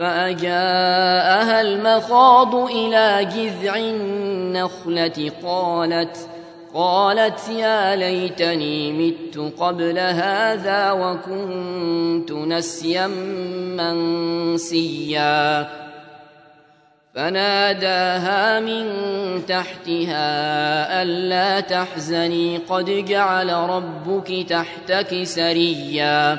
فأجاءها المخاض إلى جذع النخلة قالت قالت يا ليتني مت قبل هذا وكنت نسيا منسيا. فناداها من تحتها ألا تحزني قد جعل ربك تحتك سريا.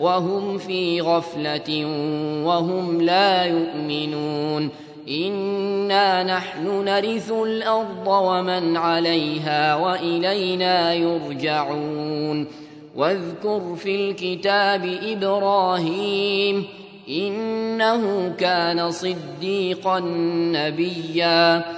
وهم في غفلة وهم لا يؤمنون. إنا نحن نرث الأرض ومن عليها وإلينا يرجعون. واذكر في الكتاب إبراهيم إنه كان صديقا نبيا.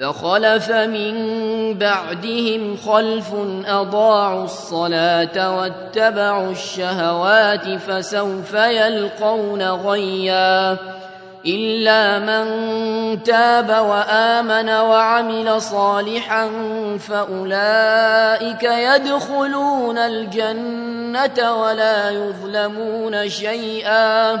فخلف من بعدهم خلف أضاعوا الصلاة واتبعوا الشهوات فسوف يلقون غيا إلا من تاب وآمن وعمل صالحا فأولئك يدخلون الجنة ولا يظلمون شيئا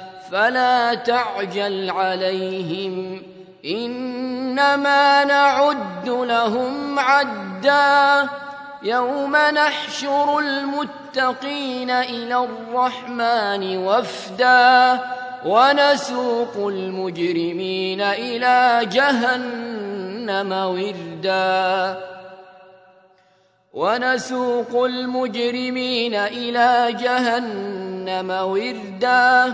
فلا تعجل عليهم. إنما نعد لهم عدًّا. يوم نحشر المتقين إلى الرحمن وفدا. ونسوق المجرمين إلى جهنم وردا. ونسوق المجرمين إلى جهنم وردا.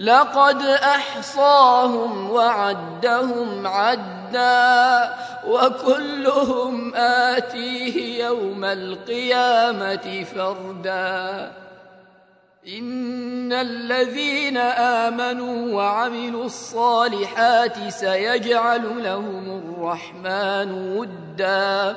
لقد أحصاهم وعدهم عدا وكلهم آتيه يوم القيامة فردا. إن الذين آمنوا وعملوا الصالحات سيجعل لهم الرحمن وداً.